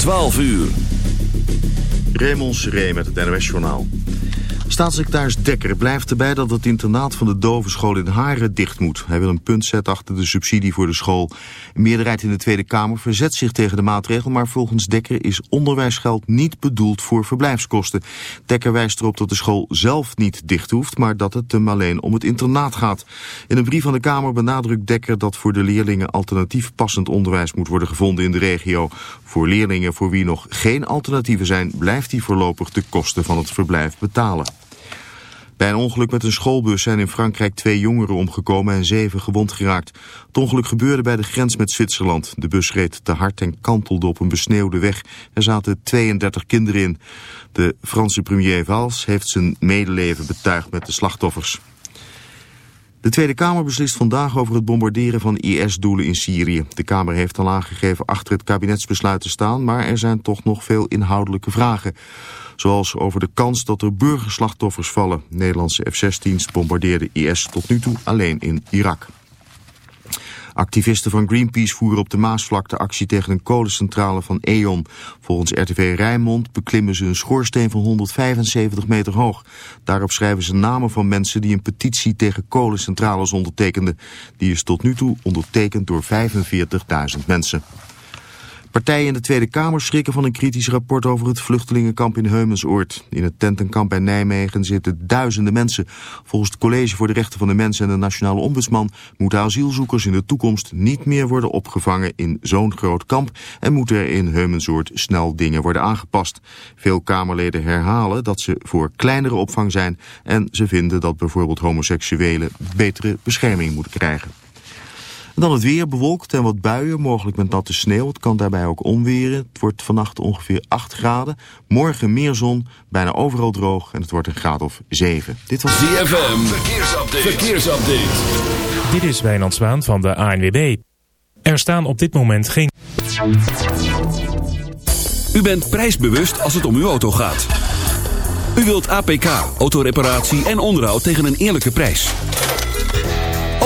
12 uur. Raymond Seré met het NOS-journaal. Staatssecretaris Dekker blijft erbij dat het internaat van de dovenschool in Haren dicht moet. Hij wil een punt zetten achter de subsidie voor de school. Een meerderheid in de Tweede Kamer verzet zich tegen de maatregel... maar volgens Dekker is onderwijsgeld niet bedoeld voor verblijfskosten. Dekker wijst erop dat de school zelf niet dicht hoeft... maar dat het hem alleen om het internaat gaat. In een brief van de Kamer benadrukt Dekker dat voor de leerlingen... alternatief passend onderwijs moet worden gevonden in de regio. Voor leerlingen voor wie nog geen alternatieven zijn... blijft hij voorlopig de kosten van het verblijf betalen. Bij een ongeluk met een schoolbus zijn in Frankrijk twee jongeren omgekomen en zeven gewond geraakt. Het ongeluk gebeurde bij de grens met Zwitserland. De bus reed te hard en kantelde op een besneeuwde weg. Er zaten 32 kinderen in. De Franse premier Valls heeft zijn medeleven betuigd met de slachtoffers. De Tweede Kamer beslist vandaag over het bombarderen van IS-doelen in Syrië. De Kamer heeft al aangegeven achter het kabinetsbesluit te staan, maar er zijn toch nog veel inhoudelijke vragen. Zoals over de kans dat er burgerslachtoffers vallen. Nederlandse F-16's bombardeerden IS tot nu toe alleen in Irak. Activisten van Greenpeace voeren op de Maasvlakte actie tegen een kolencentrale van E.ON. Volgens RTV Rijnmond beklimmen ze een schoorsteen van 175 meter hoog. Daarop schrijven ze namen van mensen die een petitie tegen kolencentrales ondertekenden. Die is tot nu toe ondertekend door 45.000 mensen. Partijen in de Tweede Kamer schrikken van een kritisch rapport over het vluchtelingenkamp in Heumensoord. In het tentenkamp bij Nijmegen zitten duizenden mensen. Volgens het College voor de Rechten van de Mens en de Nationale Ombudsman moeten asielzoekers in de toekomst niet meer worden opgevangen in zo'n groot kamp en moeten er in Heumensoord snel dingen worden aangepast. Veel Kamerleden herhalen dat ze voor kleinere opvang zijn en ze vinden dat bijvoorbeeld homoseksuelen betere bescherming moeten krijgen. Dan het weer bewolkt en wat buien, mogelijk met natte sneeuw. Het kan daarbij ook onweren. Het wordt vannacht ongeveer 8 graden. Morgen meer zon, bijna overal droog en het wordt een graad of 7. Dit was ZFM, verkeersupdate. verkeersupdate. Dit is Wijnand Zwaan van de ANWB. Er staan op dit moment geen... U bent prijsbewust als het om uw auto gaat. U wilt APK, autoreparatie en onderhoud tegen een eerlijke prijs.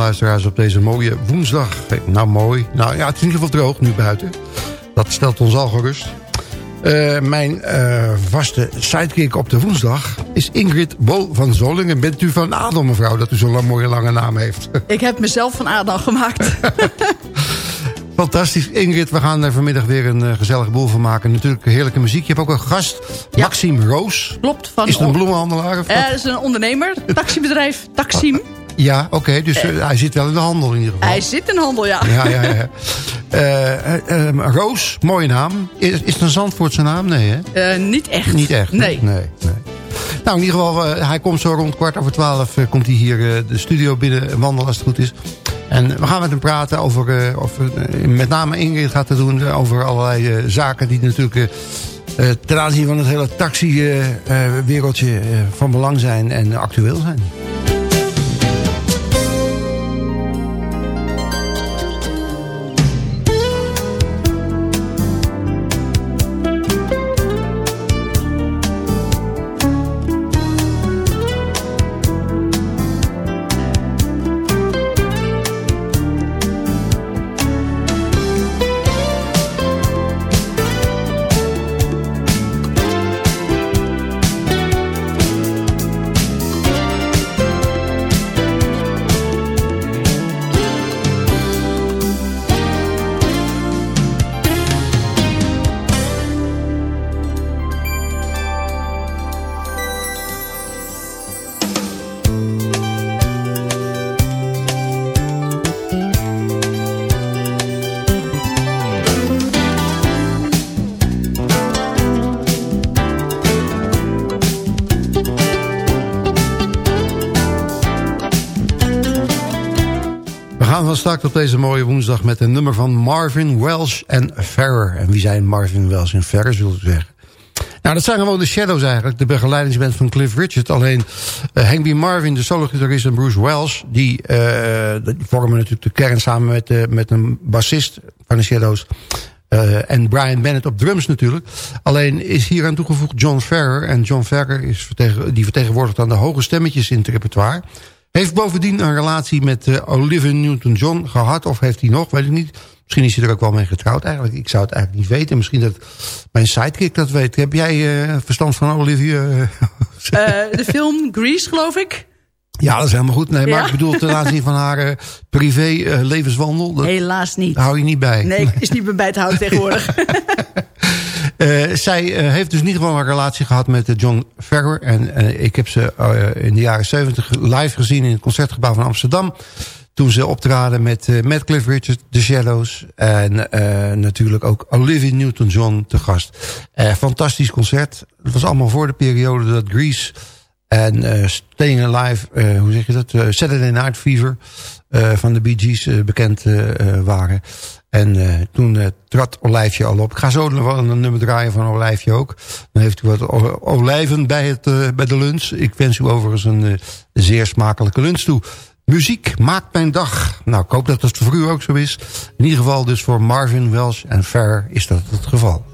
Luisteraars op deze mooie woensdag. Nou mooi, nou ja het is in ieder geval droog nu buiten. Dat stelt ons al gerust. Eh, mijn eh, vaste sidekick op de woensdag is Ingrid Bol van Zolingen. Bent u van adel mevrouw dat u zo'n lang, mooie lange naam heeft? Ik heb mezelf van adel gemaakt. Fantastisch. Ingrid, we gaan er vanmiddag weer een uh, gezellige boel van maken. Natuurlijk heerlijke muziek. Je hebt ook een gast, Ja. Maxime Roos. Klopt. Van Is het een bloemenhandelaar? Of is een ondernemer, taxibedrijf Taxim. Ja, oké. dus eh, hij zit wel in de handel in ieder geval. Hij zit in handel, ja. Ja, ja, ja. Eh, Roos, mooie naam. Is, is het een Zandvoortse naam? Nee, hè? Niet echt. Niet echt. Nee. nee, nee. Nou, in ieder geval, hij komt zo rond kwart over twaalf... komt hij hier de studio binnen wandelen als het goed is. En we gaan met hem praten over... of, met name Ingrid gaat het doen over allerlei zaken... die natuurlijk ten aanzien van het hele taxi-wereldje van belang zijn en actueel zijn. Gaan van start op deze mooie woensdag met een nummer van Marvin Welsh en Ferrer. En wie zijn Marvin Welsh en Ferrer, zullen we zeggen. Nou, dat zijn gewoon de Shadows eigenlijk, de begeleidingsband van Cliff Richard. Alleen uh. Marvin, de solo-gitarist en Bruce Welsh... Die, uh, die vormen natuurlijk de kern samen met, uh, met een bassist van de Shadows... En Brian Bennett op drums natuurlijk. Alleen is hier aan toegevoegd John Ferrer. En John Ferrer is vertegen, die vertegenwoordigt aan de hoge stemmetjes in het repertoire. Heeft bovendien een relatie met uh, Olivia Newton-John gehad. Of heeft hij nog, weet ik niet. Misschien is hij er ook wel mee getrouwd eigenlijk. Ik zou het eigenlijk niet weten. Misschien dat mijn sidekick dat weet. Heb jij uh, verstand van Olivia? Uh, de film Grease, geloof ik. Ja, dat is helemaal goed. Nee, maar ja? ik bedoel ten aanzien van haar uh, privé uh, levenswandel. Dat Helaas niet. hou je niet bij. Nee, is niet meer bij te houden tegenwoordig. uh, zij heeft dus ieder geval een relatie gehad met John Ferrer. En ik heb ze in de jaren 70 live gezien in het Concertgebouw van Amsterdam. Toen ze optraden met, met Cliff Richard, The Shadows. En natuurlijk ook Olivia Newton-John te gast. fantastisch concert. Het was allemaal voor de periode dat Grease... En uh, Staying Alive, uh, hoe zeg je dat? Uh, Saturday Night Fever van de Bee Gees bekend waren. En toen trad Olijfje al op. Ik ga zo nog wel een nummer draaien van Olijfje ook. Dan heeft u wat olijven bij, het, bij de lunch. Ik wens u overigens een zeer smakelijke lunch toe. Muziek maakt mijn dag. Nou, ik hoop dat dat voor u ook zo is. In ieder geval dus voor Marvin Welsh en Fair is dat het geval.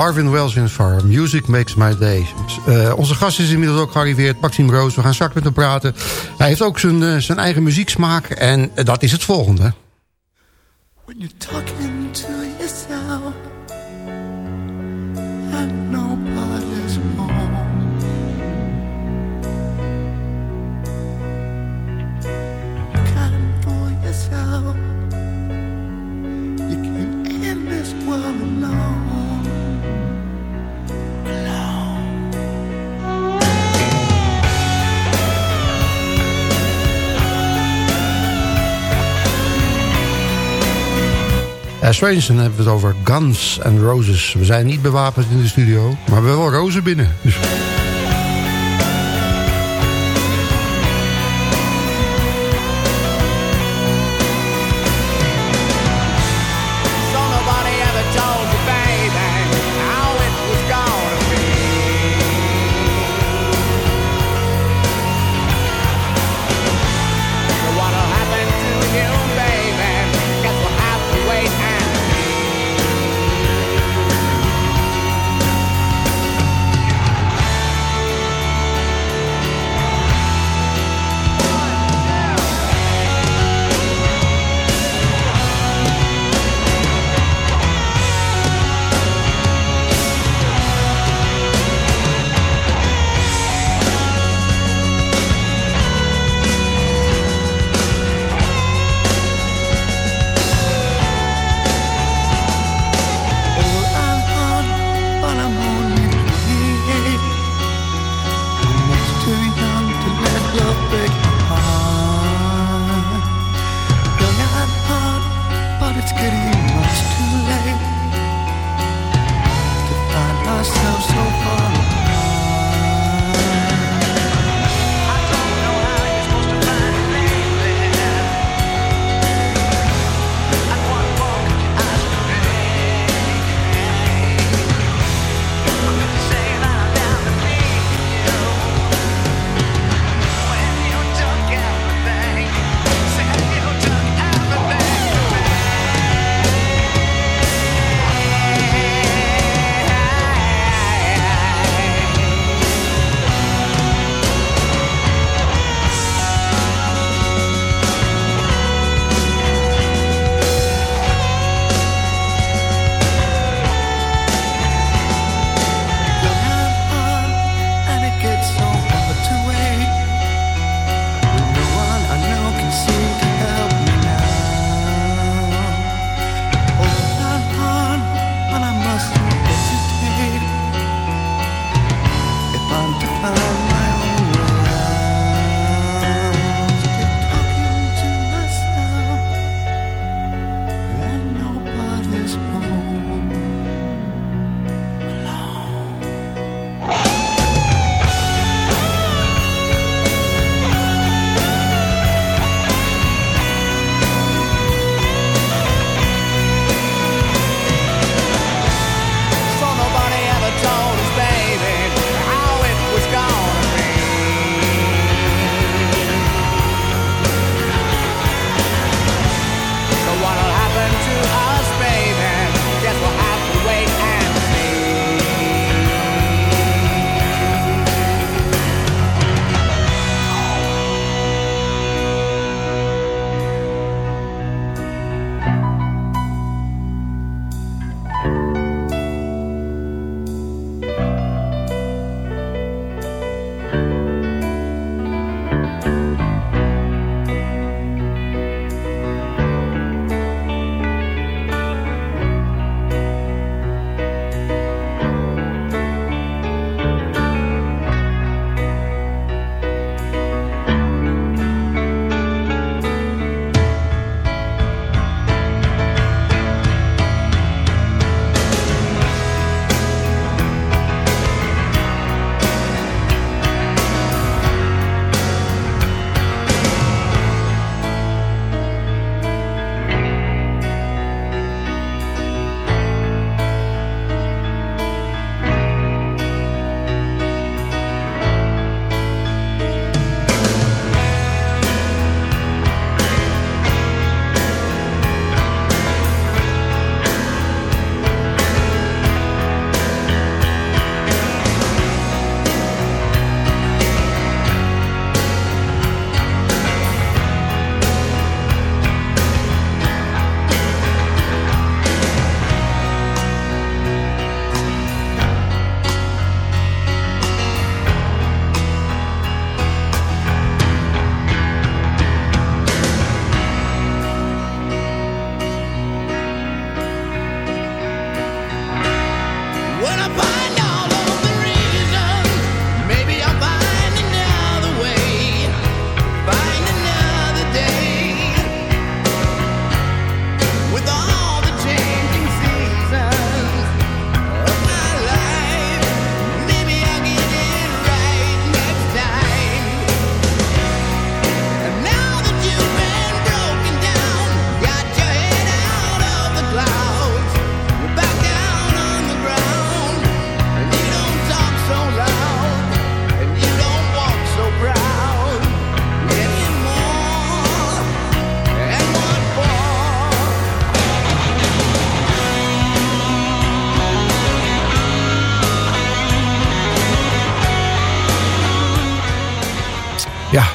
Marvin Wells in Farm. Music makes my day. Eh, onze gast is inmiddels ook gearriveerd, Maxime Roos. We gaan straks met hem praten. Hij heeft ook zijn, eh, zijn eigen muzieksmaak en eh, dat is het volgende. When you're talking to yourself Swainson hebben we het over Guns and Roses. We zijn niet bewapend in de studio, maar we hebben wel rozen binnen. Dus...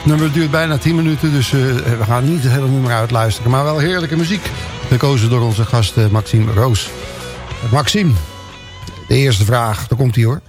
nummer duurt bijna 10 minuten, dus eh, we gaan niet het hele nummer uitluisteren. Maar wel heerlijke muziek. Gekozen door onze gast eh, Maxime Roos. Maxime, de eerste vraag, daar komt hij hoor.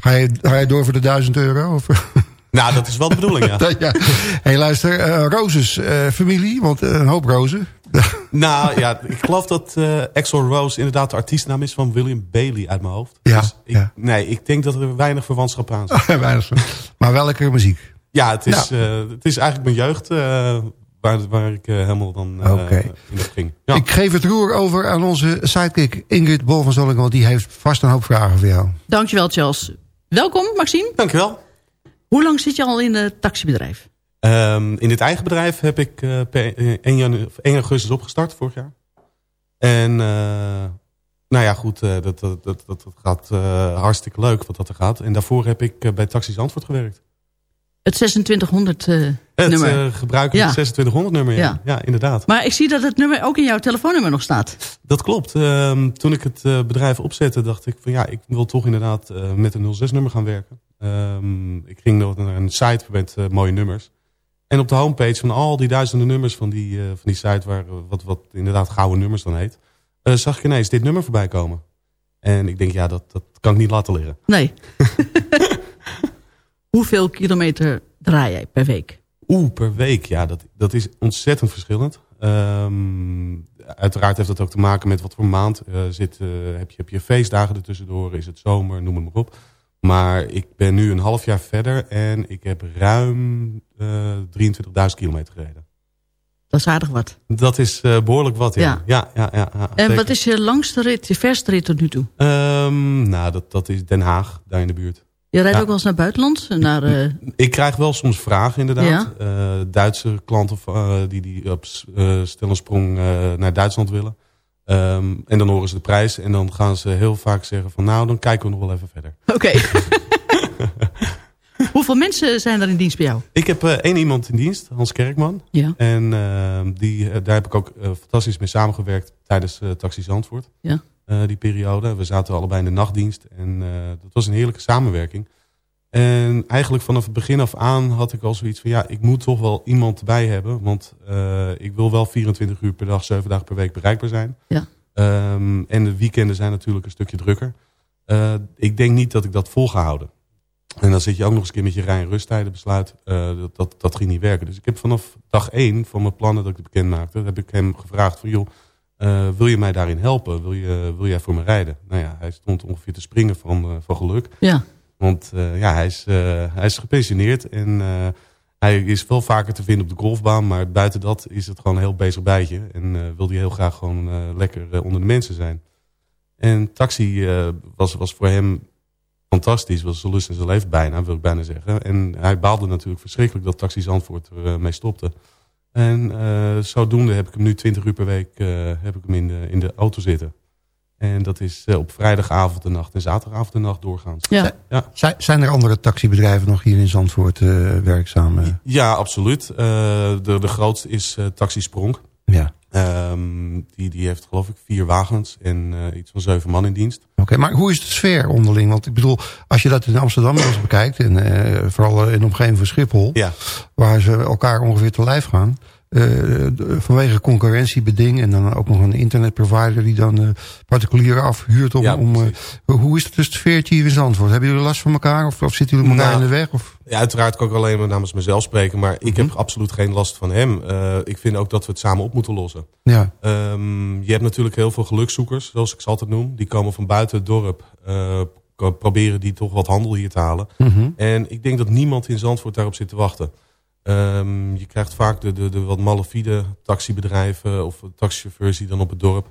Ga je, ga je door voor de 1000 euro? Of? Nou, dat is wel de bedoeling, ja. ja. hey, luister, Roses eh, familie, want een hoop rozen. nou ja, ik geloof dat Axel Rose inderdaad de artiestennaam is van William Bailey uit mijn hoofd. Ja, Dus ik, ja. Nee, ik denk dat er weinig verwantschap aan zit. Weinig maar wel lekkere muziek. Ja, het is, eh, het is eigenlijk mijn jeugd eh, waar, waar ik eh, helemaal dan eh, Oké. in ging. Ja. Ik geef het roer over aan onze sidekick Ingrid Bol van Zolling, want die heeft vast een hoop vragen voor jou. Dankjewel, Charles. Welkom, Maxime. Dankjewel. Hoe lang zit je al in het taxibedrijf? Ehm, in dit eigen bedrijf heb ik eh, per eh, 1, janu- of 1 augustus opgestart vorig jaar. En eh, nou ja, goed, eh, dat, dat, dat, dat gaat eh, hartstikke leuk wat dat er gaat. En daarvoor heb ik bij Taxis Antwoord gewerkt. Het 2600 eh, Het nummer. eh, gebruikelijke Ja. 2600 nummer, ja. Ja. ja. inderdaad. Maar ik zie dat het nummer ook in jouw telefoonnummer nog staat. Dat klopt. Ehm, toen ik het eh, bedrijf opzette, dacht ik van ja, ik wil toch inderdaad met een 06-nummer gaan werken. Ehm, ik ging naar een site met mooie nummers. En op de homepage van al die duizenden nummers van die, van die site, waar, wat, wat inderdaad gouden nummers dan heet, zag ik ineens dit nummer voorbij komen. En ik denk, ja, dat, dat kan ik niet laten liggen. Nee. Hoeveel kilometer draai jij per week? Oeh, per week, ja, dat, dat is ontzettend verschillend. Ehm, uiteraard heeft dat ook te maken met wat voor maand eh, zit. eh, heb, je, heb je feestdagen ertussendoor, is het zomer, noem het maar op. Maar ik ben nu een half jaar verder en ik heb ruim eh 23.000 kilometer gereden. Dat is aardig wat. Dat is eh, behoorlijk wat, ja. Ja. ja, ja, ja, ja, En wat is je langste rit, je verste rit tot nu toe? Ehm, nou, dat, dat is Den Haag, daar in de buurt. Je rijdt Ja. ook wel eens naar buitenland? Naar, eh, Ik krijg wel soms vragen inderdaad. Ja. Eh, Duitse klanten eh, die, die op uh, stel en sprong eh, naar Duitsland willen. Ehm, en dan horen ze de prijs. En dan gaan ze heel vaak zeggen van nou, dan kijken we nog wel even verder. Oké. Hoeveel mensen zijn er in dienst bij jou? Ik heb eh, één iemand in dienst, Hans Kerkman. Ja. En ehm, die, eh, daar heb ik ook eh, fantastisch mee samengewerkt tijdens Taxi Zandvoort. Ja. Uh, die periode. We zaten allebei in de nachtdienst. En uh, dat was een heerlijke samenwerking. En eigenlijk vanaf het begin af aan had ik al zoiets van... ja, ik moet toch wel iemand erbij hebben. Want uh, ik wil wel 24 uur per dag, 7 dagen per week bereikbaar zijn. Ja. Um, en de weekenden zijn natuurlijk een stukje drukker. Uh, ik denk niet dat ik dat vol ga houden. En dan zit je ook nog eens een keer met je rij- en rusttijden besluit. Uh, dat, dat, dat ging niet werken. Dus ik heb vanaf dag één van mijn plannen dat ik het bekend maakte... heb ik hem gevraagd van... joh, uh, wil je mij daarin helpen? Wil, je, wil jij voor me rijden? Nou ja, hij stond ongeveer te springen van, uh, van geluk. Ja. Want uh, ja, hij is, hij is gepensioneerd en hij is wel vaker te vinden op de golfbaan. Maar buiten dat is het gewoon een heel bezig bijtje. En wil hij heel graag gewoon lekker onder de mensen zijn. En taxi was, was voor hem fantastisch. Was zijn lust in zijn leven bijna, wil ik bijna zeggen. En hij baalde natuurlijk verschrikkelijk dat Taxi Zandvoort er mee stopte. En uh, zodoende heb ik hem nu 20 uur per week uh, heb ik hem in, de, in de auto zitten. En dat is uh, op vrijdagavond en nacht en zaterdagavond en nacht doorgaans. Ja. ja. Zijn er andere taxibedrijven nog hier in Zandvoort werkzaam? Ja, absoluut. de, de grootste is Taxi Sprong. Ja. Um, die, die heeft geloof ik vier wagens en iets van zeven man in dienst. Oké, okay, maar hoe is de sfeer onderling? Want ik bedoel, als je dat in Amsterdam eens bekijkt... en uh, vooral in de omgeving van Schiphol... Ja. waar ze elkaar ongeveer te lijf gaan... Uh, vanwege concurrentiebeding en dan ook nog een internetprovider... die dan uh, particulieren afhuurt om... Ja, om uh, hoe is het dus het sfeertje hier in Zandvoort? Hebben jullie last van elkaar of, of zitten jullie elkaar nou, in de weg? Of? Ja, uiteraard kan ik alleen maar namens mezelf spreken... maar ik Mhm. heb absoluut geen last van hem. ik vind ook dat we het samen op moeten lossen. Ja. Um, je hebt natuurlijk heel veel gelukzoekers, zoals ik ze altijd noem. Die komen van buiten het dorp... proberen die toch wat handel hier te halen. -hmm. En ik denk dat niemand in Zandvoort daarop zit te wachten. Um, je krijgt vaak de, de, de wat malafide taxibedrijven of taxichauffeurs die dan op het dorp.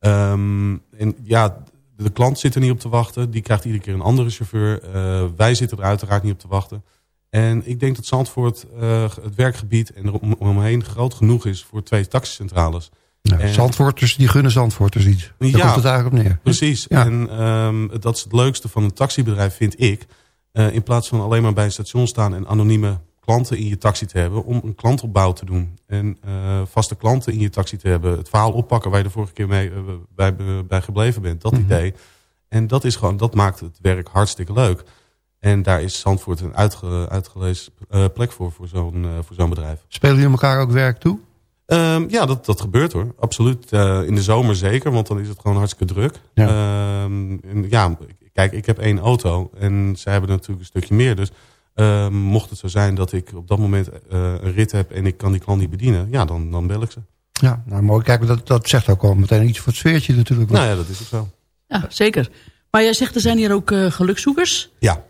Um, en ja, de, klant zit er niet op te wachten. Die krijgt iedere keer een andere chauffeur. Uh, wij zitten er uiteraard niet op te wachten. En ik denk dat Zandvoort uh, het werkgebied en er om, omheen groot genoeg is voor twee taxicentrales. En, Zandvoorters, die gunnen Zandvoorters iets. Daar ja, komt het eigenlijk op neer. Precies. Ja. En um, dat is het leukste van een taxibedrijf, vind ik. Uh, in plaats van alleen maar bij een station staan en anonieme klanten in je taxi te hebben om een klantopbouw te doen. En uh, vaste klanten in je taxi te hebben. Het verhaal oppakken waar je de vorige keer mee, uh, bij, bij gebleven bent. Dat Mhm. mm -hmm. idee. En dat is gewoon, dat maakt het werk hartstikke leuk. En daar is Zandvoort een uitge, uitgelezen eh, plek voor, voor zo'n eh, voor zo'n bedrijf. Spelen jullie elkaar ook werk toe? Ehm, ja, dat, dat gebeurt hoor. Absoluut. Eh, in de zomer zeker, want dan is het gewoon hartstikke druk. Ja. Ehm, en ja, kijk, ik heb één auto en zij hebben natuurlijk een stukje meer. Dus ehm, mocht het zo zijn dat ik op dat moment eh, een rit heb en ik kan die klant niet bedienen, ja, dan, dan bel ik ze. Ja, nou mooi. Kijk, dat, dat zegt ook al meteen iets voor het sfeertje natuurlijk. Nou ja, dat is ook zo. Ja, zeker. Maar jij zegt er zijn hier ook eh, gelukzoekers. Ja.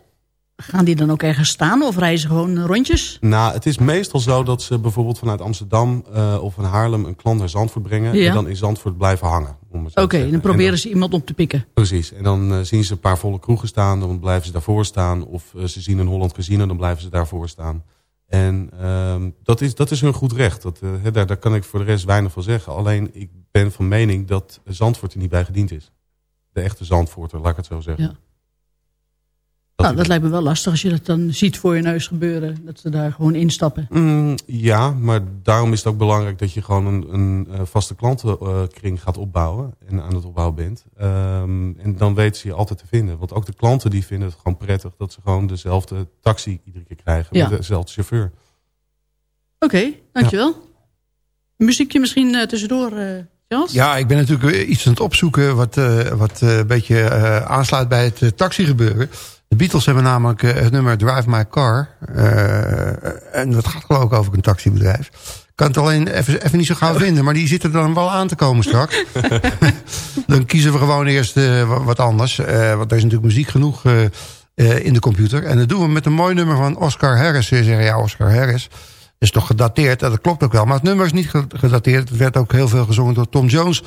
Gaan die dan ook ergens staan of reizen gewoon rondjes? Nou, het is meestal zo dat ze bijvoorbeeld vanuit Amsterdam eh, of van Haarlem een klant naar Zandvoort brengen. Ja. En dan in Zandvoort blijven hangen. Oké, zeggen. dan En proberen ze iemand op te pikken. Precies. En dan eh, zien ze een paar volle kroegen staan. Dan blijven ze daarvoor staan. Of eh, ze zien een Holland Casino. Dan blijven ze daarvoor staan. En ehm, dat, is, dat is hun goed recht. Dat, daar, daar kan ik voor de rest weinig van zeggen. Alleen ik ben van mening dat Zandvoort er niet bij gediend is. De echte Zandvoorter, laat ik het zo zeggen. Ja. Nou, dat lijkt me wel lastig als je dat dan ziet voor je neus gebeuren. Dat ze daar gewoon instappen. Mm, ja, maar daarom is het ook belangrijk dat je gewoon een, een eh, vaste klantenkring gaat opbouwen. En aan het opbouwen bent. Ehm, en dan weten ze je altijd te vinden. Want ook de klanten die vinden het gewoon prettig dat ze gewoon dezelfde taxi iedere keer krijgen. Ja. Met dezelfde chauffeur. Oké, dankjewel. Een muziekje misschien eh, tussendoor, eh Charles? Ja, ik ben natuurlijk weer iets aan het opzoeken... wat, eh, wat eh, een beetje eh, aansluit bij het taxigebeuren. De Beatles hebben namelijk eh, het nummer Drive My Car. eh, en dat gaat geloof ik over een taxibedrijf. Ik kan het alleen even, even niet zo gauw vinden... maar die zitten er dan wel aan te komen straks. dan kiezen we gewoon eerst eh, wa- wat anders. want er is natuurlijk muziek genoeg in de computer. En dat doen we met een mooi nummer van Oscar Harris. Ze zeggen, ja, Oscar Harris is toch gedateerd. Dat klopt ook wel. Maar het nummer is niet ge- gedateerd. Het werd ook heel veel gezongen door Tom Jones.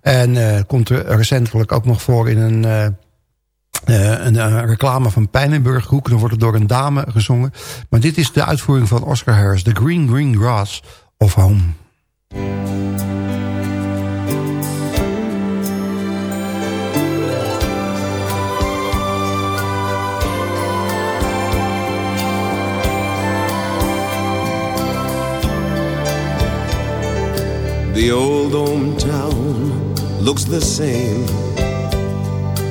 En komt er recentelijk ook nog voor in een... eh, een eh, reclame van Pijnenburghoek. Dan wordt het door een dame gezongen. Maar dit is de uitvoering van Oscar Harris. The Green Green Grass of Home. The old hometown looks the same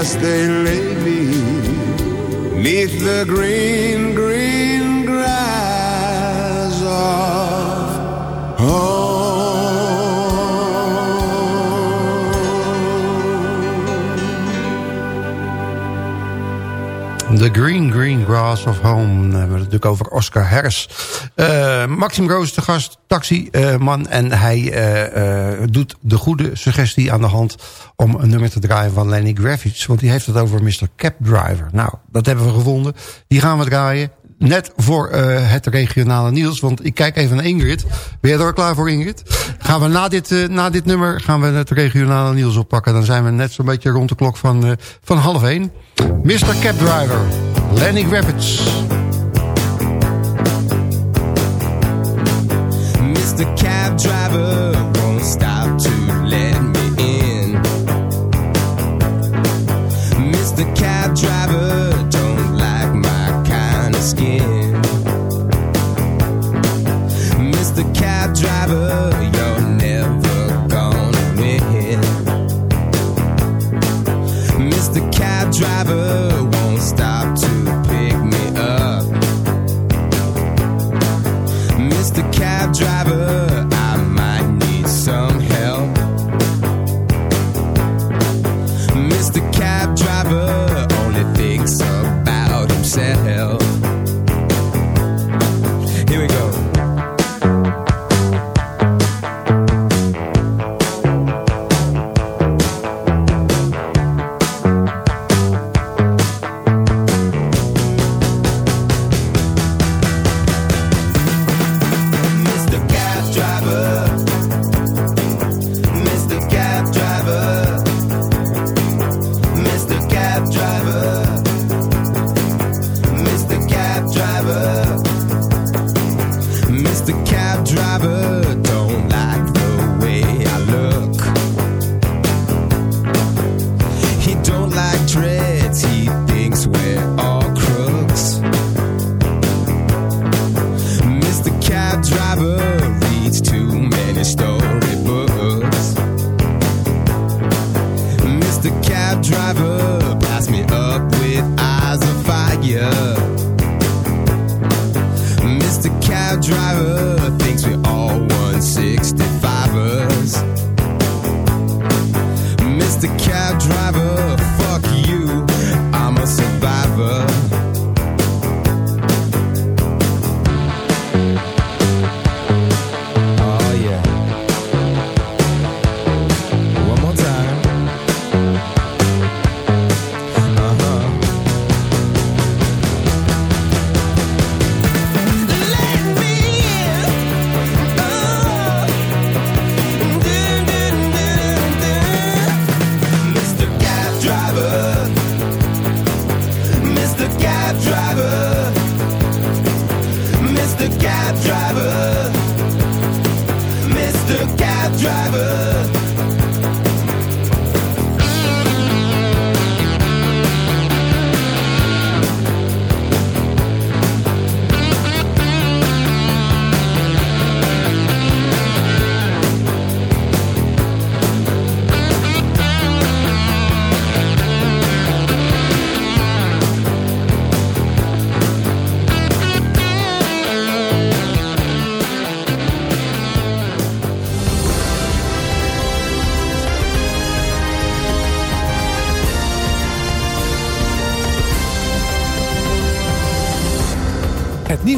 as they lay me neath the green, green grass of home. The Green Green Grass of Home. Dan hebben we het natuurlijk over Oscar Harris. Uh, Maxim Roos de gast, taximan. En hij uh, doet de goede suggestie aan de hand... om een nummer te draaien van Lenny Gravitz. Want die heeft het over Mr. Cab Driver. Nou, dat hebben we gevonden. Die gaan we draaien. Net voor uh, het regionale nieuws. Want ik kijk even naar Ingrid. Ben je er klaar voor Ingrid? Gaan we na dit, na dit nummer gaan we het regionale nieuws oppakken. Dan zijn we net zo'n beetje rond de klok van, van half één. Mr. Cab Driver. Lenny Rapids. Mr. Cab Driver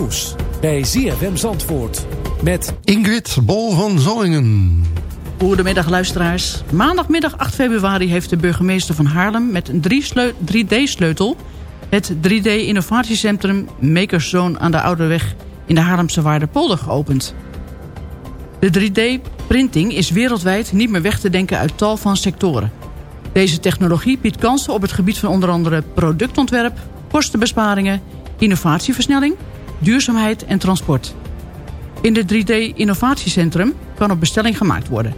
nieuws bij ZFM Zandvoort met Ingrid Bol van Zollingen. Goedemiddag luisteraars. Maandagmiddag 8 februari heeft de burgemeester van Haarlem... met een 3D-sleutel het 3D-innovatiecentrum Makerszone aan de Ouderweg... in de Haarlemse Waardepolder geopend. De 3D-printing is wereldwijd niet meer weg te denken uit tal van sectoren. Deze technologie biedt kansen op het gebied van onder andere productontwerp... kostenbesparingen, innovatieversnelling, duurzaamheid en transport. In het 3D-innovatiecentrum kan op bestelling gemaakt worden.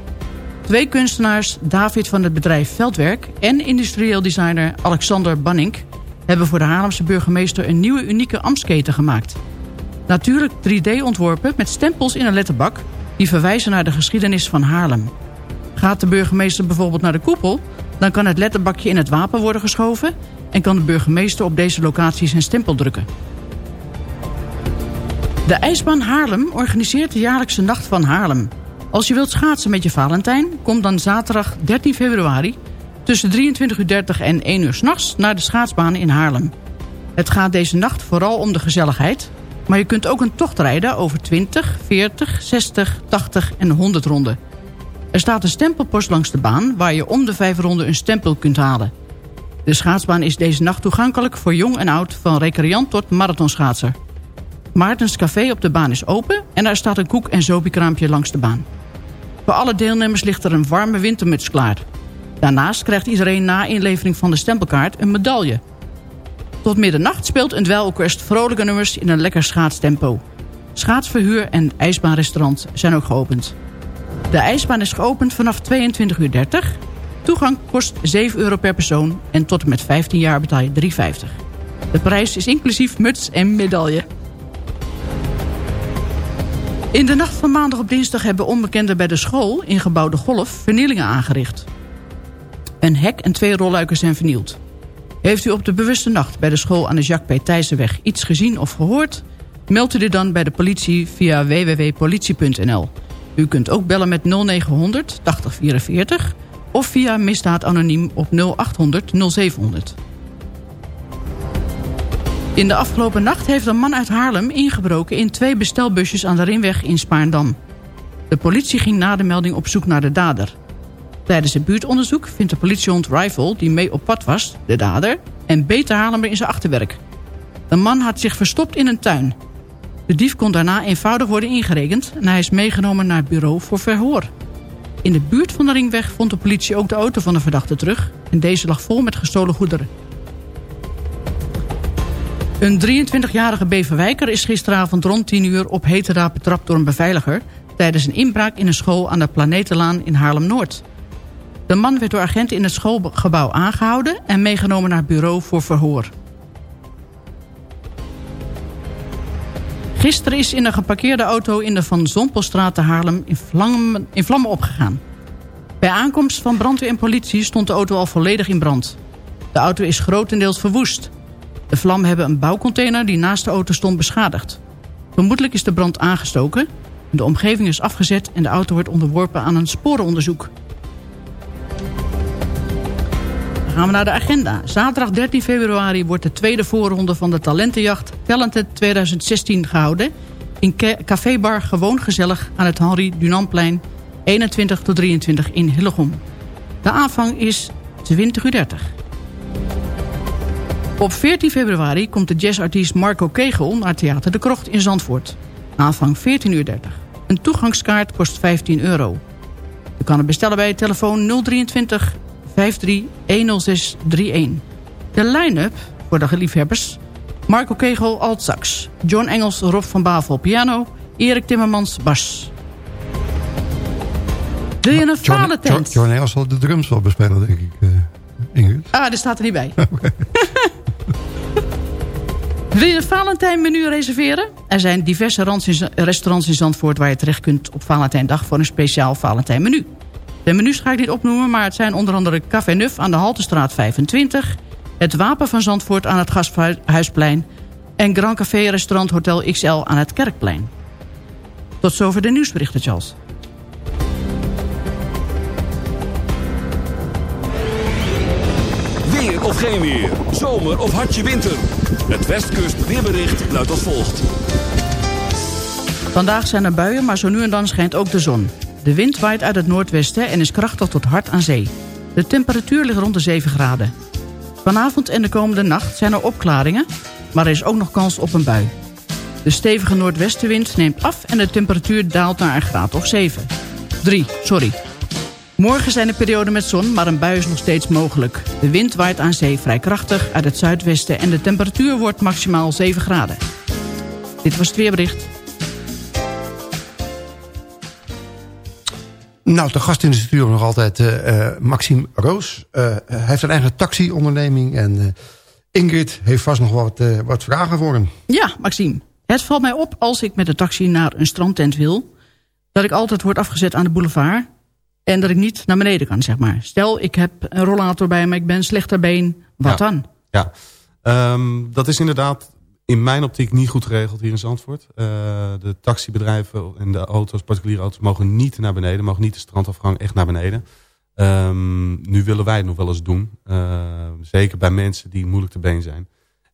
Twee kunstenaars, David van het bedrijf Veldwerk... en industrieel designer Alexander Banning... hebben voor de Haarlemse burgemeester een nieuwe unieke ambtsketen gemaakt. Natuurlijk 3D ontworpen met stempels in een letterbak... die verwijzen naar de geschiedenis van Haarlem. Gaat de burgemeester bijvoorbeeld naar de koepel... Dan kan het letterbakje in het wapen worden geschoven... en kan de burgemeester op deze locatie zijn stempel drukken. De ijsbaan Haarlem organiseert de jaarlijkse Nacht van Haarlem. Als je wilt schaatsen met je Valentijn... kom dan zaterdag 13 februari tussen 23.30 en 1 uur s'nachts... naar de schaatsbaan in Haarlem. Het gaat deze nacht vooral om de gezelligheid... maar je kunt ook een tocht rijden over 20, 40, 60, 80 en 100 ronden. Er staat een stempelpost langs de baan... waar je om de vijf ronden een stempel kunt halen. De schaatsbaan is deze nacht toegankelijk voor jong en oud... van recreant tot marathonschaatser. Maartens Café op de baan is open... en er staat een koek- en zopiekraampje langs de baan. Voor alle deelnemers ligt er een warme wintermuts klaar. Daarnaast krijgt iedereen na inlevering van de stempelkaart een medaille. Tot middernacht speelt een dweilorkest vrolijke nummers in een lekker schaatstempo. Schaatsverhuur en ijsbaanrestaurant zijn ook geopend. De ijsbaan is geopend vanaf 22.30 uur. Toegang kost 7 euro per persoon en tot en met 15 jaar betaal je 3,50. De prijs is inclusief muts en medaille. In de nacht van maandag op dinsdag hebben onbekenden bij de school... in gebouwde Golf vernielingen aangericht. Een hek en twee rolluiken zijn vernield. Heeft u op de bewuste nacht bij de school aan de Jacques P. Iets gezien of gehoord... meldt u dit dan bij de politie via www.politie.nl. U kunt ook bellen met 0900 8044 of via misdaad anoniem op 0800 0700. In de afgelopen nacht heeft een man uit Haarlem ingebroken... in twee bestelbusjes aan de Ringweg in Spaarndam. De politie ging na de melding op zoek naar de dader. Tijdens het buurtonderzoek vindt de politiehond Rifle, die mee op pad was, de dader... en beet de Haarlemmer in zijn achterwerk. De man had zich verstopt in een tuin. De dief kon daarna eenvoudig worden ingerekend... en hij is meegenomen naar het bureau voor verhoor. In de buurt van de Ringweg vond de politie ook de auto van de verdachte terug... en deze lag vol met gestolen goederen. Een 23-jarige Beverwijker is gisteravond rond 10 uur op heterdaad betrapt door een beveiliger... tijdens een inbraak in een school aan de Planetenlaan in Haarlem-Noord. De man werd door agenten in het schoolgebouw aangehouden... en meegenomen naar bureau voor verhoor. Gisteren is in een geparkeerde auto in de Van Zompelstraat te Haarlem in vlammen, in vlammen opgegaan. Bij aankomst van brandweer en politie stond de auto al volledig in brand. De auto is grotendeels verwoest. De vlammen hebben een bouwcontainer die naast de auto stond beschadigd. Vermoedelijk is de brand aangestoken. De omgeving is afgezet en de auto wordt onderworpen aan een sporenonderzoek. Dan gaan we naar de agenda. Zaterdag 13 februari wordt de tweede voorronde van de talentenjacht Talented 2016 gehouden. In Café Bar Gewoon Gezellig aan het Henri Dunantplein 21 tot 23 in Hillegom. De aanvang is 20.30 uur. Op 14 februari komt de jazzartiest Marco Kegel naar Theater de Krocht in Zandvoort. Aanvang 14.30 uur. Een toegangskaart kost 15 euro. U kan het bestellen bij telefoon 023 53 10631. De line-up voor de liefhebbers... Marco Kegel alt sax, John Engels Rob van Bavel piano... Erik Timmermans bas. Wil je een John, valentent? John, John Engels zal de drums wel bespelen, denk ik. eh, Ingrid. Ah, dat staat er niet bij. Wil je een Valentijnmenu reserveren? Er zijn diverse restaurants in Zandvoort... waar je terecht kunt op Valentijndag voor een speciaal Valentijnmenu. De menus ga ik niet opnoemen, maar het zijn onder andere Café Nuf aan de Haltestraat 25... het Wapen van Zandvoort aan het Gasthuisplein... en Grand Café Restaurant Hotel XL aan het Kerkplein. Tot zover de nieuwsberichten, Charles. Of geen weer. Zomer of hartje winter. Het Westkust weerbericht luidt als volgt. Vandaag zijn er buien, maar zo nu en dan schijnt ook de zon. De wind waait uit het noordwesten en is krachtig tot hard aan zee. De temperatuur ligt rond de 7 graden. Vanavond en de komende nacht zijn er opklaringen, maar er is ook nog kans op een bui. De stevige noordwestenwind neemt af en de temperatuur daalt naar een graad of 7. 3, sorry. Morgen zijn er perioden met zon, maar een bui is nog steeds mogelijk. De wind waait aan zee vrij krachtig uit het zuidwesten... en de temperatuur wordt maximaal 7 graden. Dit was het weerbericht. Nou, de gast in de studio nog altijd eh, eh, Maxime Roos. Eh, hij heeft een eigen taxi-onderneming. En Ingrid heeft vast nog wat, wat vragen voor hem. Ja, Maxime. Het valt mij op als ik met de taxi naar een strandtent wil... dat ik altijd word afgezet aan de boulevard... En dat ik niet naar beneden kan, zeg maar. Stel, ik heb een rollator bij me, ik ben slechter been. Wat Ja. dan? Ja, Ehm, dat is inderdaad in mijn optiek niet goed geregeld hier in Zandvoort. Eh, de taxibedrijven en de auto's, particuliere auto's, mogen niet naar beneden. Mogen niet de strandafgang echt naar beneden. Ehm, nu willen wij het nog wel eens doen. Eh, zeker bij mensen die moeilijk te been zijn.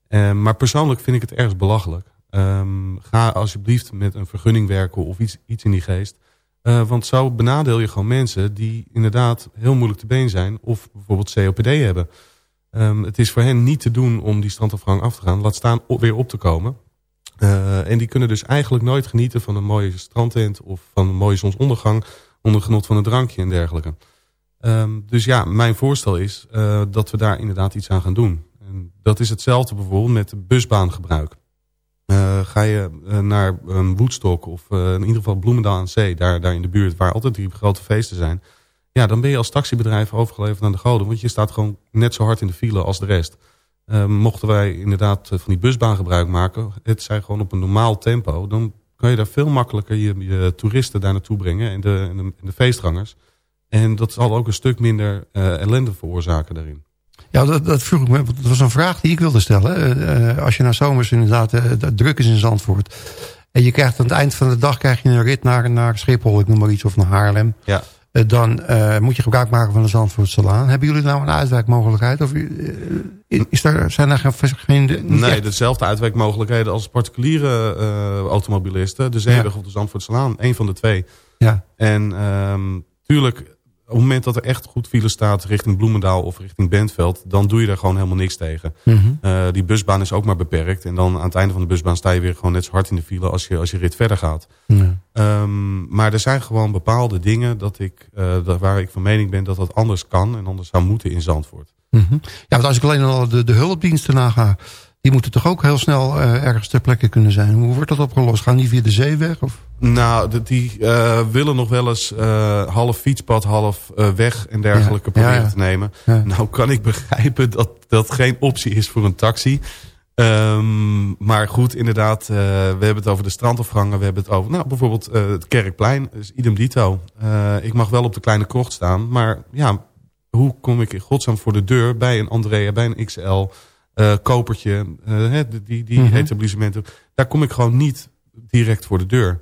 Ehm, maar persoonlijk vind ik het ergens belachelijk. Ehm, ga alsjeblieft met een vergunning werken of iets, iets in die geest. Eh, want zo benadeel je gewoon mensen die inderdaad heel moeilijk te been zijn. Of bijvoorbeeld COPD hebben. Ehm, het is voor hen niet te doen om die strandafgang af te gaan. Laat staan weer op te komen. Eh, en die kunnen dus eigenlijk nooit genieten van een mooie strandtent... of van een mooie zonsondergang onder genot van een drankje en dergelijke. Ehm, dus ja, mijn voorstel is eh, dat we daar inderdaad iets aan gaan doen. En dat is hetzelfde bijvoorbeeld met busbaangebruik. Eh, ga je eh, naar um, Woodstock of eh, in ieder geval Bloemendaal aan Zee... Daar, daar in de buurt waar altijd die grote feesten zijn... ja, dan ben je als taxibedrijf overgeleverd aan de goden. Want je staat gewoon net zo hard in de file als de rest. Mochten wij inderdaad van die busbaan gebruik maken... het zijn gewoon op een normaal tempo... dan kan je daar veel makkelijker je, toeristen daar naartoe brengen... en de, en de, en de feestgangers. En dat zal ook een stuk minder ellende veroorzaken daarin. Ja, dat, dat vroeg ik me. Dat was een vraag die ik wilde stellen. Eh, eh, als je naar zomers inderdaad eh, druk is in Zandvoort. En je krijgt aan het eind van de dag krijg je een rit naar, naar Schiphol, ik noem maar iets, of naar Haarlem. Ja. Dan moet je gebruik maken van de Zandvoortselaan. Hebben jullie nou een uitwijkmogelijkheid? Of is daar, zijn er geen... geen Nee, echt- dezelfde uitwerkmogelijkheden als particuliere automobilisten. De Zeeweg Ja. of de Zandvoortselaan. Een van de twee. Ja. En ehm tuurlijk, op het moment dat er echt goed file staat richting Bloemendaal of richting Bentveld... dan doe je daar gewoon helemaal niks tegen. Mhm. Eh, die busbaan is ook maar beperkt. En dan aan het einde van de busbaan sta je weer gewoon net zo hard in de file... als je, als je rit verder gaat. Ehm, maar er zijn gewoon bepaalde dingen dat ik, eh, dat, waar ik van mening ben dat dat anders kan... en anders zou moeten in Zandvoort. Mhm. Ja, want als ik alleen al de, de hulpdiensten naga... die moeten toch ook heel snel eh, ergens ter plekke kunnen zijn. Hoe wordt dat opgelost? Gaan die via de zeeweg? Of? Nou, die eh, willen nog wel eens eh, half fietspad, half weg en dergelijke Ja, proberen ja, ja. te nemen. Nou kan ik begrijpen dat dat geen optie is voor een taxi. Ehm, maar goed, inderdaad, we hebben het over de strandafgangen. We hebben het over, nou bijvoorbeeld het Kerkplein, dus idem dito. Ik mag wel op de kleine krocht staan, maar ja, hoe kom ik in godsnaam voor de deur bij een Andrea, bij een XL, eh, kopertje, eh, die, die, Mhm. etablissementen. Daar kom ik gewoon niet direct voor de deur.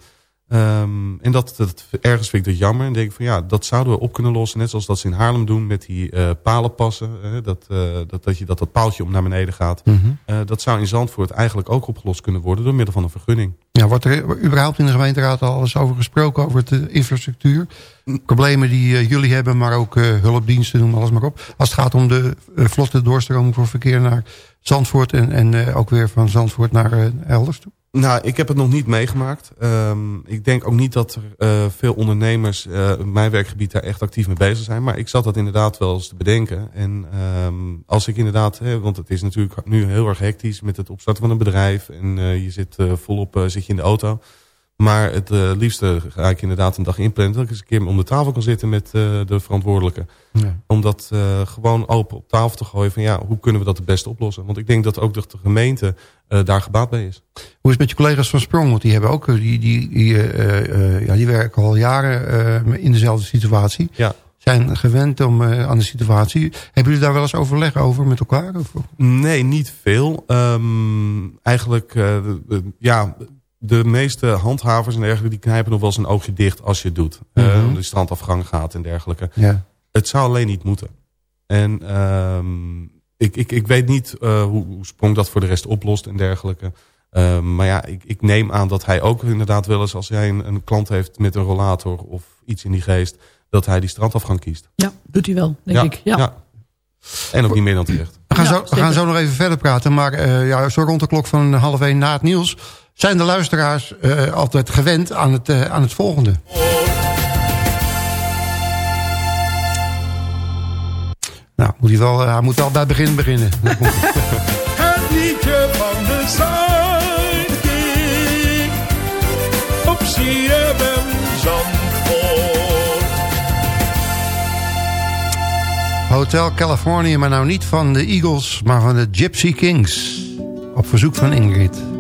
Ehm, en dat, dat, ergens vind ik dat jammer. En denk ik van ja, dat zouden we op kunnen lossen. Net zoals dat ze in Haarlem doen met die eh, palenpassen. dat, dat, dat je dat, dat paaltje om naar beneden gaat. Mhm. Dat zou in Zandvoort eigenlijk ook opgelost kunnen worden door middel van een vergunning. Ja, wordt er überhaupt in de gemeenteraad al eens over gesproken... over de infrastructuur? Problemen die jullie hebben, maar ook hulpdiensten, noem alles maar op. Als het gaat om de vlotte doorstroming voor verkeer naar Zandvoort... en, en eh, ook weer van Zandvoort naar eh, elders toe? Nou, ik heb het nog niet meegemaakt. Ehm, ik denk ook niet dat er eh, veel ondernemers in mijn werkgebied daar echt actief mee bezig zijn. Maar ik zat dat inderdaad wel eens te bedenken. En ehm, als ik inderdaad, hè, want het is natuurlijk nu heel erg hectisch met het opstarten van een bedrijf. En eh, je zit volop zit je in de auto. Maar het eh, liefste ga ik inderdaad een dag inplannen. Dat ik eens een keer om de tafel kan zitten met eh, de verantwoordelijke. Ja. Om dat eh, gewoon open op tafel te gooien van ja, hoe kunnen we dat het beste oplossen? Want ik denk dat ook de gemeente daar gebaat bij is. Hoe is het met je collega's van Sprong? Want die, hebben ook, die, die, die, ja, die werken al jaren in dezelfde situatie. Ja. Zijn gewend om, aan de situatie. Hebben jullie daar wel eens overleg over met elkaar? Of? Nee, niet veel. Ehm, eigenlijk, ja, de meeste handhavers en dergelijke... die knijpen nog wel eens een oogje dicht als je het doet. Om de strandafgang gaat en dergelijke. Ja. Het zou alleen niet moeten. En ehm, ik, ik, ik weet niet eh, hoe, hoe Sprong dat voor de rest oplost en dergelijke. Ehm, maar ja, ik, ik neem aan dat hij ook inderdaad wel eens... als hij een, een klant heeft met een rollator of iets in die geest... dat hij die strandafgang kiest. Ja, doet hij wel, denk ja, ik. Ja. En ook niet meer dan terecht. We gaan, Ja, zo, we gaan zo nog even verder praten. Maar eh, ja, zo rond de klok van half één na het nieuws... zijn de luisteraars eh, altijd gewend aan het, eh, aan het volgende. Nou, moet hij, wel, eh, hij moet wel bij het begin beginnen. Het liedje van de Zuidkick. Op CFM Zandvoort. Hotel California, maar nou niet van de Eagles... maar van de Gypsy Kings. Op verzoek van Ingrid.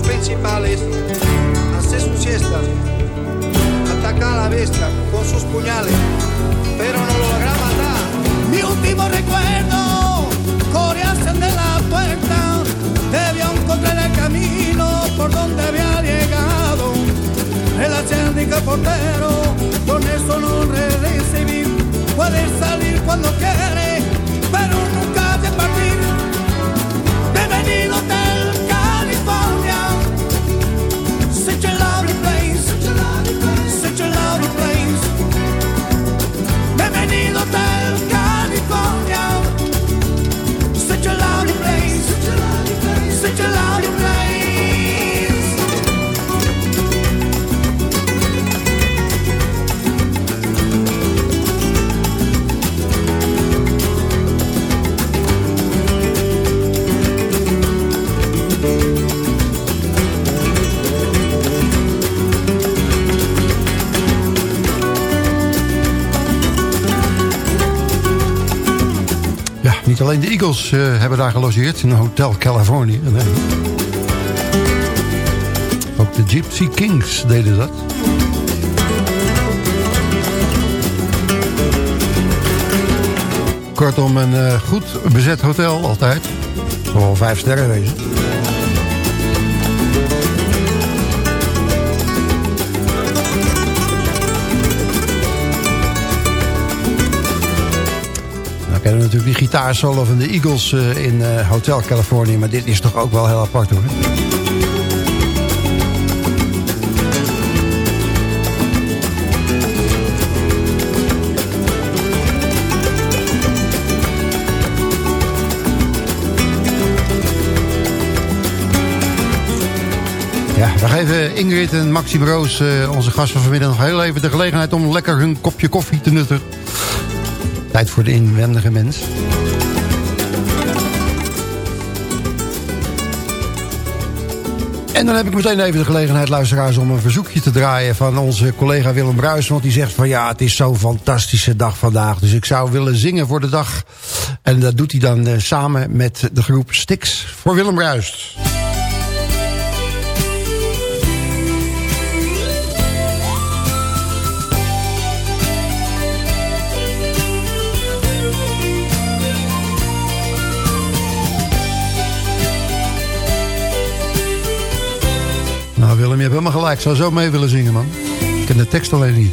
Principales, hace su siesta, ataca a la bestia con sus puñales, pero no lo logra matar. Mi último recuerdo, corearse de la puerta, debió encontrar el camino por donde había llegado. El acéndico portero, con eso no recibir, puede salir cuando quiere, alleen de Eagles eh, hebben daar gelogeerd in Hotel California. Nee. Ook de Gypsy Kings deden dat. Kortom, een eh, goed bezet hotel altijd. Gewoon vijf sterren wezen. Kennen natuurlijk die gitaarsolo van de Eagles eh, in eh, Hotel California. Maar dit is toch ook wel heel apart hoor. Ja, we geven Ingrid en Maxime Roos, eh, onze gast van vanmiddag, nog heel even de gelegenheid om lekker hun kopje koffie te nutten. Voor de inwendige mens. En dan heb ik meteen even de gelegenheid, luisteraars, om een verzoekje te draaien van onze collega Willem Bruis. Want die zegt van ja, het is zo'n fantastische dag vandaag. Dus ik zou willen zingen voor de dag. En dat doet hij dan eh, samen met de groep Stix voor Willem Bruis. Je hebt helemaal gelijk. Zou zo mee willen zingen, man. Ik ken de tekst alleen niet.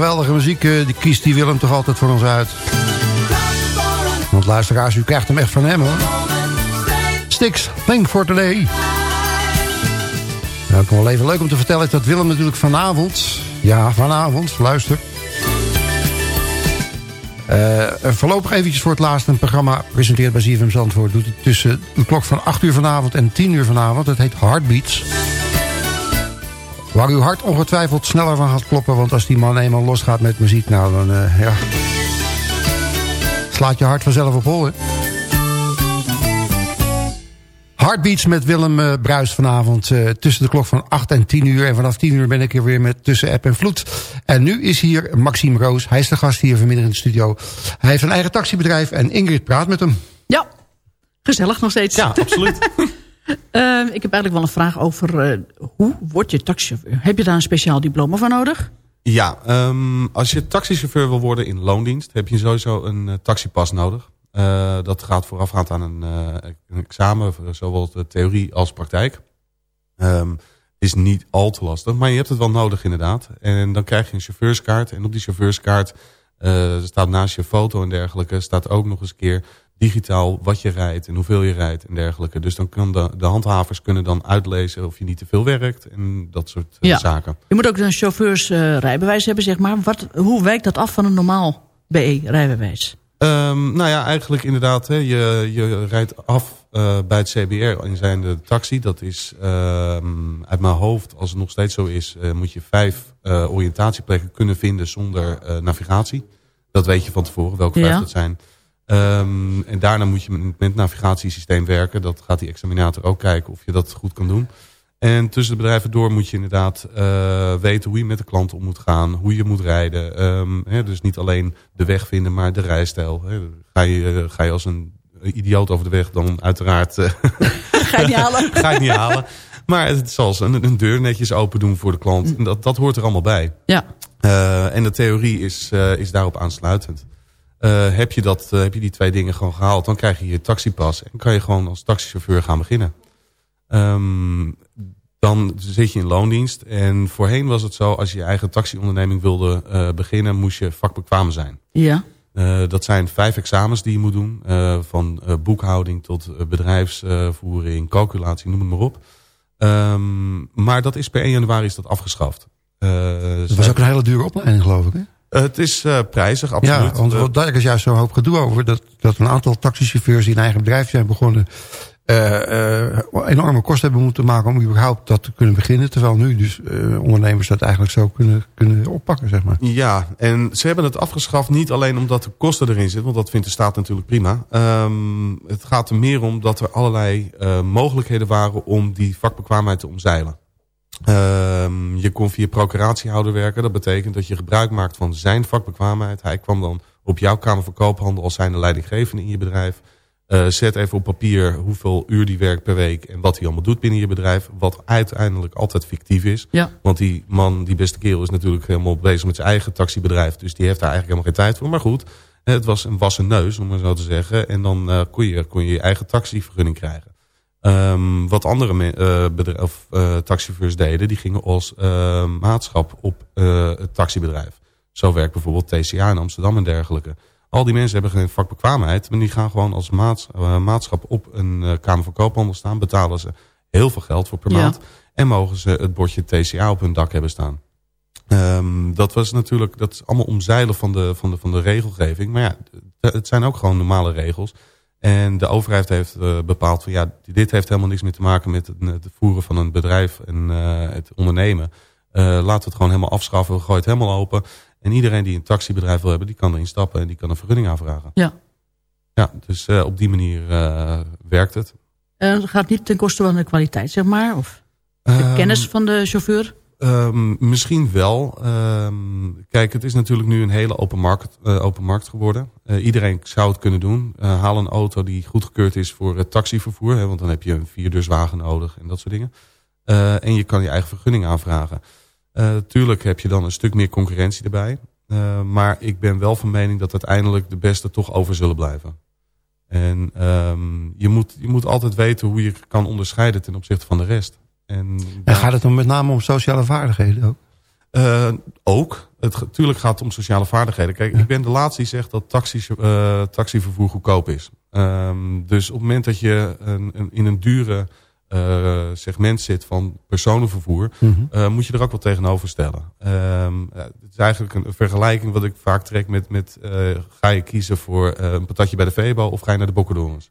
Geweldige muziek. eh, Die kiest die Willem toch altijd voor ons uit. Want luisteraars, u krijgt hem echt van hem hoor. Stix, Think for Today. Nou, ik wel even leuk om te vertellen dat Willem natuurlijk vanavond... Ja, vanavond, luister. Eh, voorlopig eventjes voor het laatst een programma presenteerd bij ZFM Zandvoort. Doet hij tussen de klok van 8 uur vanavond en 10 uur vanavond. Het heet Heartbeats. Waar uw hart ongetwijfeld sneller van gaat kloppen. Want als die man eenmaal losgaat met muziek, nou dan eh, ja. Slaat je hart vanzelf op hol, hè? Heartbeats met Willem eh, Bruist vanavond eh, tussen de klok van 8 en 10 uur. En vanaf 10 uur ben ik er weer met Tussen App en Vloed. En nu is hier Maxime Roos. Hij is de gast hier vanmiddag in de studio. Hij heeft een eigen taxibedrijf en Ingrid praat met hem. Ja, gezellig nog steeds. Ja, absoluut. Eh, ik heb eigenlijk wel een vraag over eh, hoe word je taxichauffeur? Heb je daar een speciaal diploma voor nodig? Ja, ehm, als je taxichauffeur wil worden in loondienst... heb je sowieso een eh, taxipas nodig. Eh, dat gaat voorafgaand aan een, een examen, zowel de theorie als praktijk. Ehm, is niet al te lastig, maar je hebt het wel nodig inderdaad. En dan krijg je een chauffeurskaart. En op die chauffeurskaart staat naast je foto en dergelijke... staat ook nog eens een keer digitaal wat je rijdt en hoeveel je rijdt en dergelijke. Dus dan kunnen de, de handhavers kunnen dan uitlezen of je niet te veel werkt en dat soort Ja. zaken. Je moet ook een chauffeursrijbewijs hebben, zeg maar. Wat, hoe wijkt dat af van een normaal BE-rijbewijs? Ehm, nou ja, eigenlijk inderdaad. Hè, je, je rijdt af eh, bij het CBR in zijn de taxi. Dat is ehm, uit mijn hoofd, als het nog steeds zo is... eh, moet je vijf eh, oriëntatieplekken kunnen vinden zonder eh, navigatie. Dat weet je van tevoren, welke vijf Ja. dat zijn. Ehm, en daarna moet je met, het navigatiesysteem werken. Dat gaat die examinator ook kijken of je dat goed kan doen. En tussen de bedrijven door moet je inderdaad eh, weten hoe je met de klant om moet gaan. Hoe je moet rijden. Ehm, hè, dus niet alleen de weg vinden, maar de rijstijl. Hè. Ga, je, ga je als een idioot over de weg, dan uiteraard eh, Ga je niet halen? ga je niet halen. Maar het zal een, een deur netjes open doen voor de klant. En dat, dat hoort er allemaal bij. Ja. Eh, en de theorie is, eh, is daarop aansluitend. Eh, heb, je dat, eh, heb je die twee dingen gewoon gehaald, dan krijg je je taxipas. En kan je gewoon als taxichauffeur gaan beginnen. Ehm, dan zit je in loondienst. En voorheen was het zo, als je je eigen taxionderneming wilde eh, beginnen, moest je vakbekwaam zijn. Ja. Eh, dat zijn vijf examens die je moet doen. eh, van eh, boekhouding tot eh, bedrijfsvoering, calculatie, noem het maar op. Ehm, maar dat is per 1 januari is dat afgeschaft. Eh, Dat was ook een hele dure opleiding, geloof ik. Hè? Het is eh, prijzig, absoluut. Ja, want wat daar is juist zo'n hoop gedoe over. Dat, dat een aantal taxichauffeurs die een eigen bedrijf zijn begonnen... eh, eh, enorme kosten hebben moeten maken om überhaupt dat te kunnen beginnen. Terwijl nu dus ondernemers dat eigenlijk zo kunnen, kunnen oppakken, zeg maar. Ja, en ze hebben het afgeschaft niet alleen omdat de kosten erin zitten, want dat vindt de staat natuurlijk prima. Ehm, het gaat er meer om dat er allerlei mogelijkheden waren om die vakbekwaamheid te omzeilen. Ehm, je kon via procuratiehouder werken. Dat betekent dat je gebruik maakt van zijn vakbekwaamheid. Hij kwam dan op jouw Kamer van Koophandel als zijnde leidinggevende in je bedrijf. Eh, zet even op papier hoeveel uur die werkt per week en wat hij allemaal doet binnen je bedrijf. Wat uiteindelijk altijd fictief is. Ja. Want die man, die beste kerel, is natuurlijk helemaal bezig met zijn eigen taxibedrijf. Dus die heeft daar eigenlijk helemaal geen tijd voor. Maar goed, het was een wassen neus, om maar zo te zeggen. En dan eh, kon, je, kon je je eigen taxivergunning krijgen. Ehm, wat andere me- eh, bedrijf, of, eh, taxichauffeurs deden, die gingen als eh, maatschap op eh, het taxibedrijf. Zo werkt bijvoorbeeld TCA in Amsterdam en dergelijke. Al die mensen hebben geen vakbekwaamheid, maar die gaan gewoon als maats, maatschap op een Kamer van Koophandel staan. Betalen ze heel veel geld voor per Ja. maand. En mogen ze het bordje TCA op hun dak hebben staan. Ehm, dat was natuurlijk, dat is allemaal omzeilen van de, van de, van de regelgeving. Maar ja, het zijn ook gewoon normale regels. En de overheid heeft eh, bepaald van ja, dit heeft helemaal niks meer te maken met het, het voeren van een bedrijf en eh, het ondernemen. Eh, laten we het gewoon helemaal afschaffen, we gooien het helemaal open. En iedereen die een taxibedrijf wil hebben, die kan erin stappen en die kan een vergunning aanvragen. Ja. Ja, dus op die manier werkt het. Het gaat niet ten koste van de kwaliteit, zeg maar? Of de Ehm, kennis van de chauffeur? Ehm, misschien wel. Ehm, kijk, het is natuurlijk nu een hele open markt, eh, open markt geworden. Eh, iedereen zou het kunnen doen. Eh, haal een auto die goedgekeurd is voor het taxivervoer. Hè, want dan heb je een vierdeurswagen nodig en dat soort dingen. En je kan je eigen vergunning aanvragen. Tuurlijk heb je dan een stuk meer concurrentie erbij. Maar ik ben wel van mening dat uiteindelijk de beste toch over zullen blijven. En ehm, je, moet, je moet altijd weten hoe je kan onderscheiden ten opzichte van de rest. En, En gaat het dan met name om sociale vaardigheden ook? eh, ook. Het, ge- tuurlijk gaat het om sociale vaardigheden. Kijk, ik ben de laatste die zegt dat taxi, eh, taxivervoer goedkoop is. Ehm, dus op het moment dat je een, een, in een dure eh, segment zit van personenvervoer... Mhm. moet je er ook wat tegenover stellen. Ehm, het is eigenlijk een, vergelijking wat ik vaak trek met... met ga je kiezen voor een patatje bij de Febo of ga je naar de Bokkerdorens?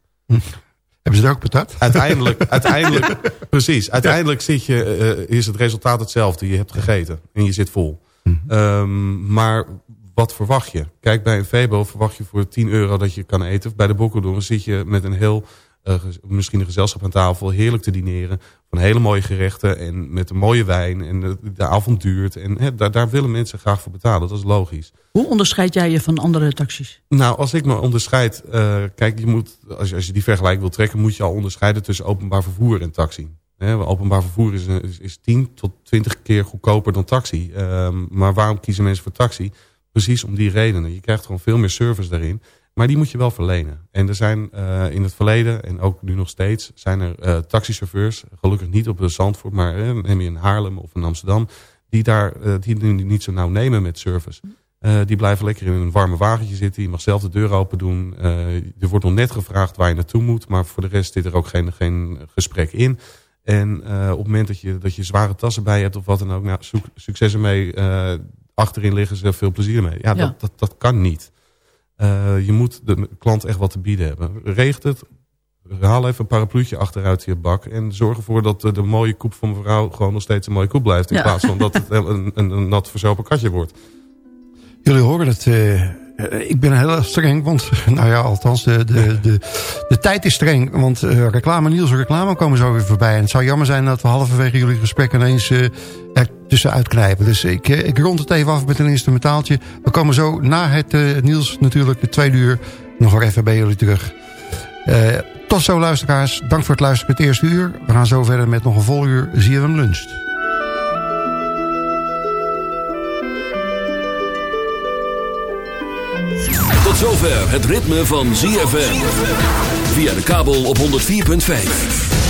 Hebben ze er ook patat? Uiteindelijk, uiteindelijk precies. Uiteindelijk zit je, eh, is het resultaat hetzelfde. Je hebt gegeten en je zit vol. Ehm, maar wat verwacht je? Kijk, bij een Febo verwacht je voor 10 euro dat je kan eten. Bij de Bokkeldoorn zit je met een heel, misschien een gezelschap aan tafel, heerlijk te dineren. Van hele mooie gerechten en met een mooie wijn. En de, avond duurt. En daar, daar willen mensen graag voor betalen. Dat is logisch. Hoe onderscheid jij je van andere taxis? Nou, als ik me onderscheid... eh, kijk, je moet, als, je, als je die vergelijking wil trekken... moet je al onderscheiden tussen openbaar vervoer en taxi. Openbaar vervoer is, is, is 10 tot 20 keer goedkoper dan taxi. Ehm, maar waarom kiezen mensen voor taxi? Precies om die redenen. Je krijgt gewoon veel meer service daarin. Maar die moet je wel verlenen. En er zijn uh, in het verleden, en ook nu nog steeds... zijn er uh, taxichauffeurs, gelukkig niet op de Zandvoort... maar uh, in Haarlem of in Amsterdam... die daar die niet zo nauw nemen met service. die blijven lekker in een warme wagentje zitten. Je mag zelf de deur open doen. er wordt nog net gevraagd waar je naartoe moet... maar voor de rest zit er ook geen, geen gesprek in... En op het moment dat je, dat je zware tassen bij hebt of wat dan ook... Nou, succes ermee, achterin liggen ze veel plezier mee. Ja, ja. Dat, dat, dat kan niet. Uh, je moet de klant echt wat te bieden hebben. Regent het, haal even een parapluutje achteruit je bak... en zorg ervoor dat de, de mooie koep van mevrouw gewoon nog steeds een mooie koep blijft... in ja. plaats van dat het een, een, een nat verzopen katje wordt. Jullie horen het... Uh, ik ben heel streng, want nou ja, althans, de, de, de, de tijd is streng. Want uh, reclame, Niels, reclame komen zo weer voorbij. En het zou jammer zijn dat we halverwege jullie gesprek ineens uh, tussenuit knijpen. Dus ik, uh, ik rond het even af met een instrumentaaltje. We komen zo na het uh, Niels natuurlijk, de tweede uur, nog weer even bij jullie terug. tot zo luisteraars, dank voor het luisteren het eerste uur. We gaan zo verder met nog een vol uur ZFM Lunch. Tot zover het ritme van ZFM. Via de kabel op 104.5.